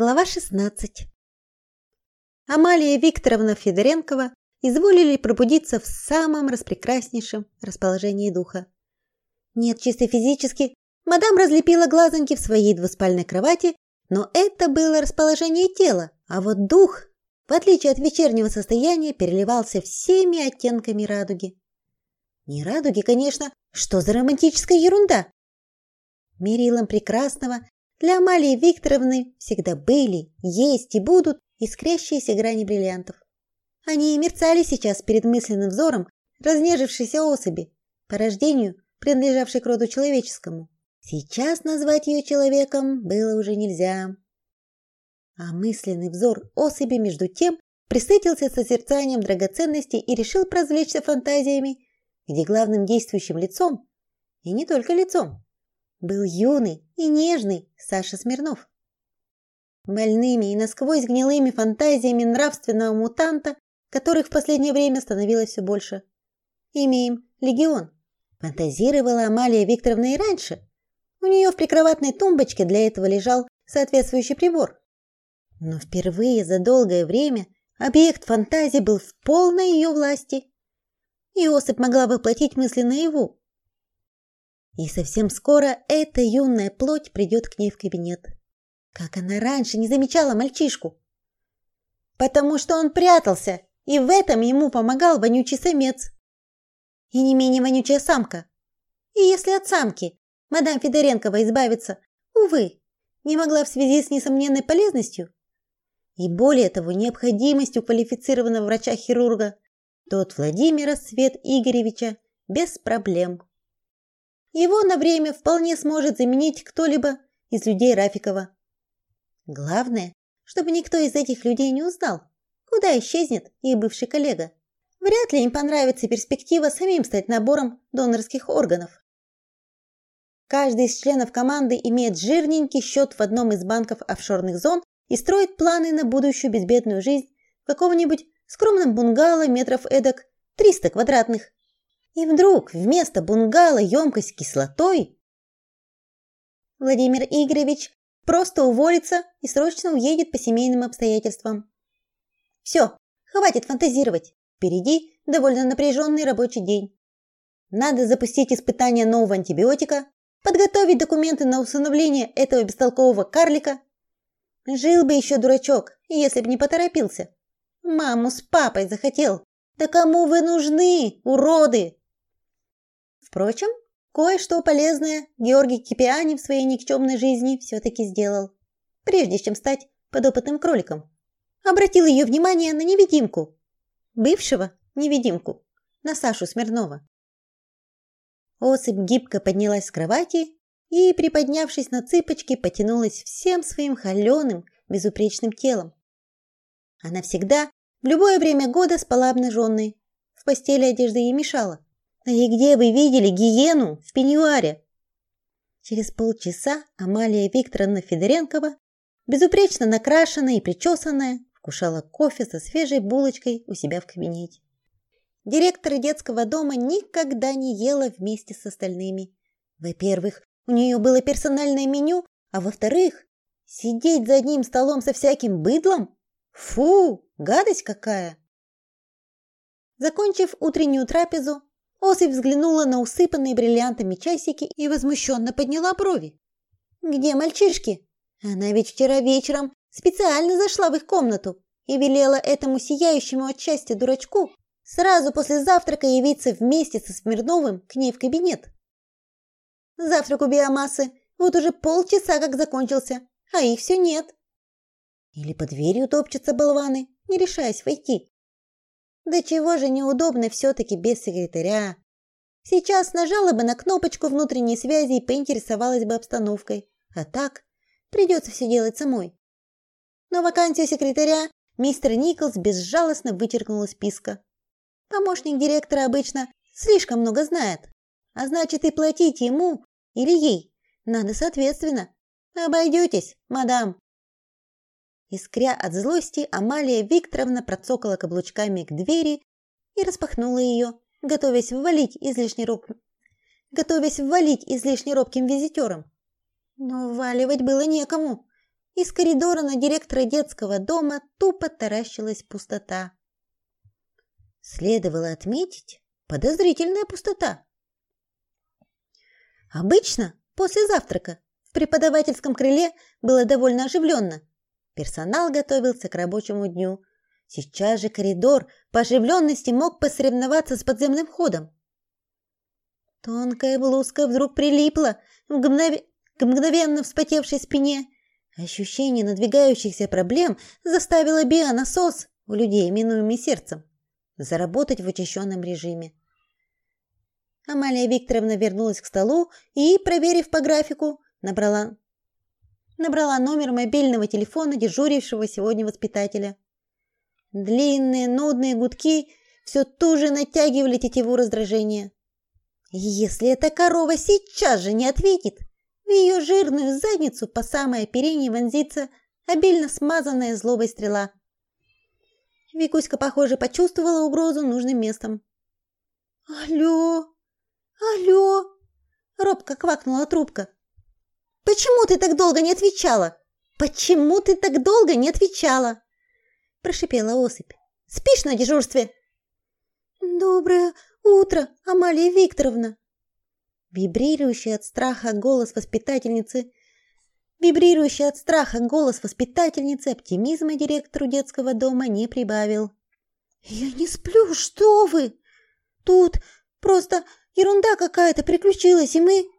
Глава 16. Амалия Викторовна Федоренкова изволили пробудиться в самом распрекраснейшем расположении духа. Нет, чисто физически мадам разлепила глазоньки в своей двуспальной кровати, но это было расположение тела, а вот дух, в отличие от вечернего состояния, переливался всеми оттенками радуги. Не радуги, конечно, что за романтическая ерунда? Мерилом прекрасного для Амалии Викторовны всегда были, есть и будут искрящиеся грани бриллиантов. Они мерцали сейчас перед мысленным взором разнежившейся особи, по рождению принадлежавшей к роду человеческому. Сейчас назвать ее человеком было уже нельзя. А мысленный взор особи между тем присытился созерцанием драгоценностей и решил развлечься фантазиями, где главным действующим лицом, и не только лицом, был юный и нежный Саша Смирнов. Больными и насквозь гнилыми фантазиями нравственного мутанта, которых в последнее время становилось все больше. Имеем легион. Фантазировала Амалия Викторовна и раньше. У нее в прикроватной тумбочке для этого лежал соответствующий прибор. Но впервые за долгое время объект фантазии был в полной ее власти. И особь могла воплотить мысли наяву, и совсем скоро эта юная плоть придет к ней в кабинет. Как она раньше не замечала мальчишку? Потому что он прятался, и в этом ему помогал вонючий самец. И не менее вонючая самка. И если от самки мадам Федоренкова избавиться, увы, не могла в связи с несомненной полезностью и более того необходимостью квалифицированного врача-хирурга, то от Владимира Свет Игоревича без проблем. Его на время вполне сможет заменить кто-либо из людей Рафикова. Главное, чтобы никто из этих людей не узнал, куда исчезнет их бывший коллега. Вряд ли им понравится перспектива самим стать набором донорских органов. Каждый из членов команды имеет жирненький счет в одном из банков офшорных зон и строит планы на будущую безбедную жизнь в каком-нибудь скромном бунгало метров эдак 300 квадратных. И вдруг вместо бунгало емкость кислотой Владимир Игоревич просто уволится и срочно уедет по семейным обстоятельствам. Все, хватит фантазировать. Впереди довольно напряженный рабочий день. Надо запустить испытание нового антибиотика, подготовить документы на усыновление этого бестолкового карлика. Жил бы еще дурачок, если бы не поторопился. Маму с папой захотел. Да кому вы нужны, уроды? Впрочем, кое-что полезное Георгий Кипиани в своей никчемной жизни все-таки сделал, прежде чем стать подопытным кроликом. Обратил ее внимание на невидимку, бывшего невидимку, на Сашу Смирнова. Осыпь гибко поднялась с кровати и, приподнявшись на цыпочки, потянулась всем своим холеным, безупречным телом. Она всегда, в любое время года спала обнаженной. В постели одежда ей мешала. «И где вы видели гиену в пеньюаре?» Через полчаса Амалия Викторовна Федоренкова, безупречно накрашенная и причесанная, вкушала кофе со свежей булочкой у себя в кабинете. Директор детского дома никогда не ела вместе с остальными. Во-первых, у нее было персональное меню, а во-вторых, сидеть за одним столом со всяким быдлом? Фу, гадость какая! Закончив утреннюю трапезу, Осип взглянула на усыпанные бриллиантами часики и возмущенно подняла брови. Где мальчишки? Она ведь вчера вечером специально зашла в их комнату и велела этому сияющему от счастья дурачку сразу после завтрака явиться вместе со Смирновым к ней в кабинет. Завтрак у биомассы вот уже полчаса как закончился, а их все нет. Или под дверью топчутся болваны, не решаясь войти. Да чего же неудобно все-таки без секретаря. Сейчас нажала бы на кнопочку внутренней связи и поинтересовалась бы обстановкой. А так придется все делать самой. Но вакансию секретаря мистер Николс безжалостно вычеркнул из списка. Помощник директора обычно слишком много знает, а значит и платить ему или ей надо соответственно. Обойдетесь, мадам. Искря от злости, Амалия Викторовна процокала каблучками к двери и распахнула ее, готовясь ввалить излишне роб... готовясь ввалить излишне робким визитером. Но вваливать было некому. из коридора на директора детского дома тупо таращилась пустота. Следовало отметить подозрительная пустота. Обычно после завтрака в преподавательском крыле было довольно оживленно. Персонал готовился к рабочему дню. Сейчас же коридор по оживленности мог посоревноваться с подземным ходом. Тонкая блузка вдруг прилипла мгнове... к мгновенно вспотевшей спине. Ощущение надвигающихся проблем заставило бионасос у людей, именуемый сердцем, заработать в учащенном режиме. Амалия Викторовна вернулась к столу и, проверив по графику, набрала набрала номер мобильного телефона дежурившего сегодня воспитателя. Длинные нудные гудки все туже натягивали тетиву раздражения. Если эта корова сейчас же не ответит, в ее жирную задницу по самое оперение вонзится обильно смазанная злобой стрела. Викуська, похоже, почувствовала угрозу нужным местом. «Алло! Алло!» — робко квакнула трубка. «Почему ты так долго не отвечала? Почему ты так долго не отвечала?» — прошипела Осыпь. «Спишь на дежурстве?» «Доброе утро, Амалия Викторовна!» Вибрирующий от страха голос воспитательницы Вибрирующий от страха голос воспитательницы оптимизма директору детского дома не прибавил. «Я не сплю, что вы! Тут просто ерунда какая-то приключилась, и мы...»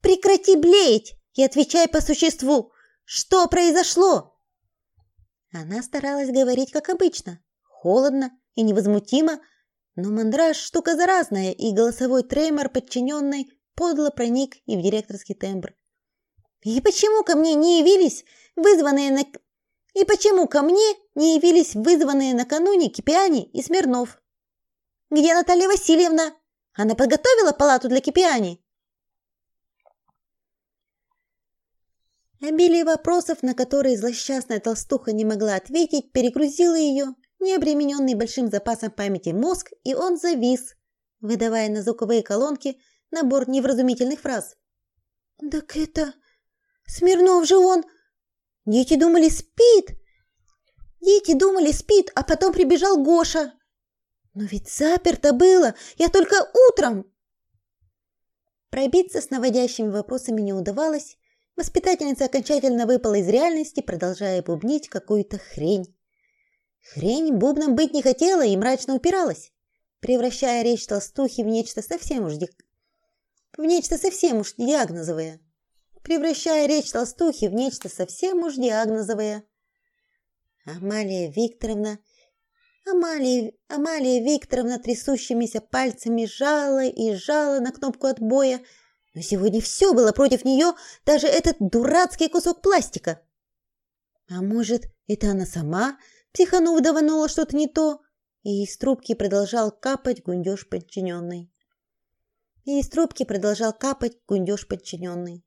«Прекрати блеять и отвечай по существу! Что произошло?» Она старалась говорить как обычно, холодно и невозмутимо, но мандраж – штука заразная, и голосовой тремор подчиненной подло проник и в директорский тембр. «И почему ко мне не явились вызванные на... И почему ко мне не явились вызванные накануне Кипиани и Смирнов? Где Наталья Васильевна? Она подготовила палату для Кипиани?» Обилие вопросов, на которые злосчастная толстуха не могла ответить, перегрузило ее не обремененный большим запасом памяти мозг, и он завис, выдавая на звуковые колонки набор невразумительных фраз. «Так это... Смирнов же он... Дети думали, спит! Дети думали, спит, а потом прибежал Гоша. Но ведь заперто было, я только утром...» Пробиться с наводящими вопросами не удавалось. Воспитательница окончательно выпала из реальности, продолжая бубнить какую-то хрень. Хрень бубном быть не хотела и мрачно упиралась, превращая речь толстухи в нечто совсем уж ди... в нечто совсем уж диагнозовое. Превращая речь толстухи в нечто совсем уж диагнозовое. Амалия Викторовна Амалия, Амалия Викторовна трясущимися пальцами жала и жала на кнопку отбоя, но сегодня все было против нее, даже этот дурацкий кусок пластика. А может, это она сама Психанув даванула что-то не то, и из трубки продолжал капать гундеж подчиненный. И из трубки продолжал капать гундеж подчиненный.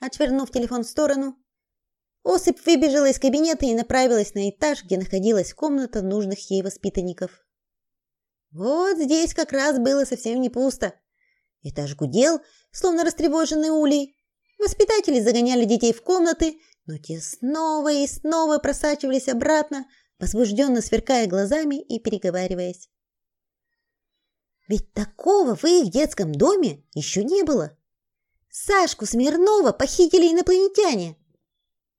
Отшвырнув телефон в сторону, Осыпь выбежала из кабинета и направилась на этаж, где находилась комната нужных ей воспитанников. Вот здесь как раз было совсем не пусто. Этаж гудел, словно растревоженный улей. Воспитатели загоняли детей в комнаты, но те снова и снова просачивались обратно, возбужденно сверкая глазами и переговариваясь. Ведь такого в их детском доме еще не было. Сашку Смирнова похитили инопланетяне.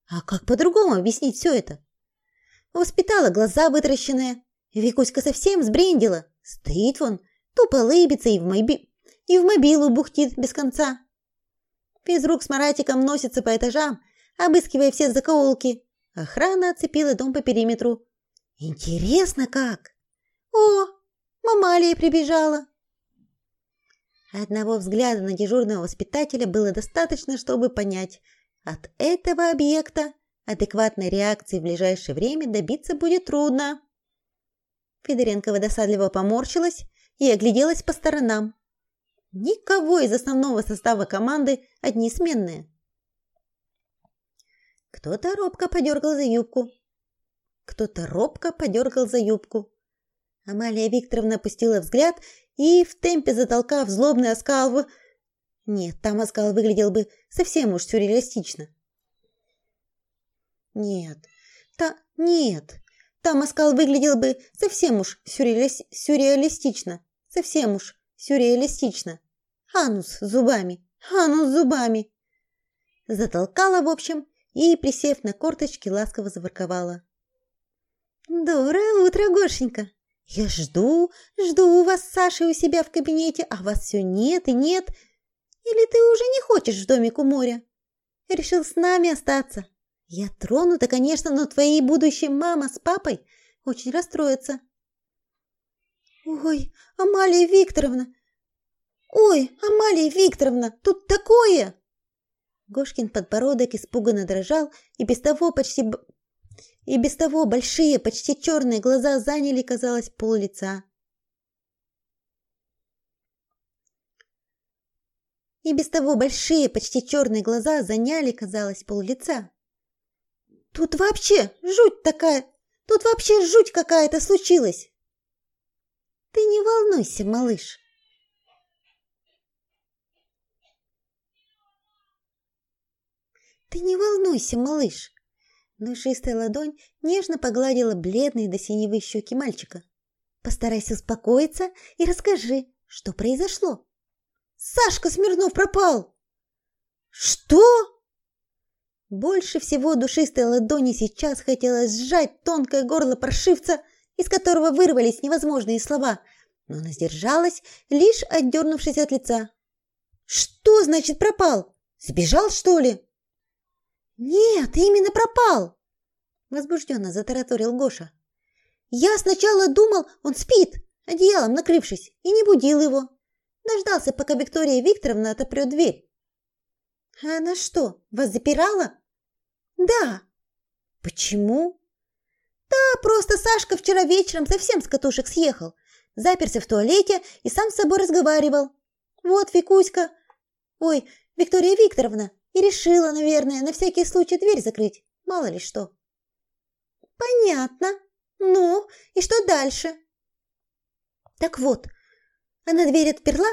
А как по-другому объяснить все это? Воспитала глаза вытращенные. Викуська совсем сбрендила. Стоит вон, тупо лыбится и в, моби... и в мобилу бухтит без конца. Физрук с Маратиком носится по этажам, обыскивая все закоулки. Охрана оцепила дом по периметру. Интересно как? О, мамалия прибежала. Одного взгляда на дежурного воспитателя было достаточно, чтобы понять, от этого объекта адекватной реакции в ближайшее время добиться будет трудно. Федоренкова досадливо поморщилась и огляделась по сторонам. Никого из основного состава команды, одни сменные. Кто-то робко подергал за юбку. Кто-то робко подергал за юбку. Амалия Викторовна опустила взгляд и, в темпе затолкав злобный оскал в... Нет, там оскал выглядел бы совсем уж сюрреалистично. Нет, та... нет, там оскал выглядел бы совсем уж сюрреали... сюрреалистично. Совсем уж сюрреалистично. Анус зубами, анус зубами. Затолкала, в общем, и, присев на корточки, ласково заворковала. «Доброе утро, Гошенька! Я жду, жду вас с Сашей у себя в кабинете, а вас все нет и нет. Или ты уже не хочешь в домик у моря? Решил с нами остаться? Я тронута, конечно, но твои будущие мама с папой очень расстроятся». «Ой, Амалия Викторовна! Ой, Амалия Викторовна, тут такое!» Гошкин подбородок испуганно дрожал, и без того почти и без того большие, почти черные глаза заняли, казалось, пол лица. И без того большие, почти черные глаза заняли, казалось, пол лица. Тут вообще жуть такая, тут вообще жуть какая-то случилась. Ты не волнуйся, малыш. Ты не волнуйся, малыш. Душистая ладонь нежно погладила бледные до синевы щеки мальчика. Постарайся успокоиться и расскажи, что произошло. Сашка Смирнов пропал. Что? Больше всего душистой ладони сейчас хотелось сжать тонкое горло паршивца, из которого вырвались невозможные слова, но она сдержалась, лишь отдернувшись от лица. Что значит пропал? Сбежал, что ли? «Нет, именно пропал!» Возбужденно затараторил Гоша. «Я сначала думал, он спит, одеялом накрывшись, и не будил его. Дождался, пока Виктория Викторовна отопрет дверь». «А она что, вас запирала?» «Да». «Почему?» «Да, просто Сашка вчера вечером совсем с катушек съехал. Заперся в туалете и сам с собой разговаривал. Вот Викуська... Ой, Виктория Викторовна и решила, наверное, на всякий случай дверь закрыть. Мало ли что. Понятно. Ну, и что дальше? Так вот, она дверь отперла?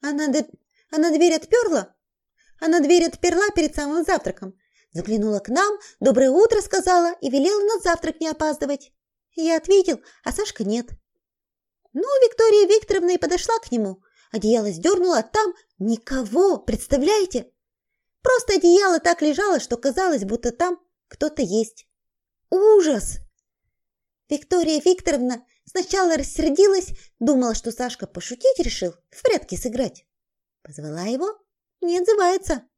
Она, д... она дверь отперла? Она дверь отперла перед самым завтраком. Заглянула к нам, доброе утро сказала и велела на завтрак не опаздывать. Я ответил, а Сашка нет. Ну, Виктория Викторовна и подошла к нему. Одеяло сдернула, а там никого, представляете? Просто одеяло так лежало, что казалось, будто там кто-то есть. Ужас! Виктория Викторовна сначала рассердилась, думала, что Сашка пошутить решил, в прятки сыграть. Позвала его, не отзывается.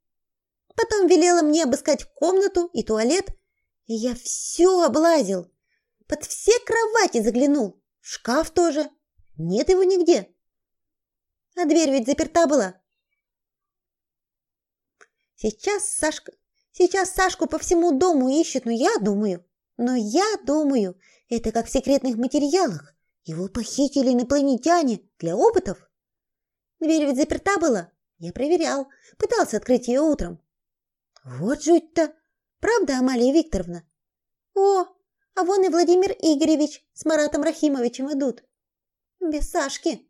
Потом велела мне обыскать комнату и туалет, и я все облазил. Под все кровати заглянул, шкаф тоже. Нет его нигде. А дверь ведь заперта была. Сейчас Сашка, сейчас Сашку по всему дому ищет, но я думаю, но я думаю, это как в секретных материалах. Его похитили инопланетяне для опытов. Дверь ведь заперта была. Я проверял, пытался открыть ее утром. Вот жуть-то. Правда, Амалия Викторовна? О, а вон и Владимир Игоревич с Маратом Рахимовичем идут. Без Сашки.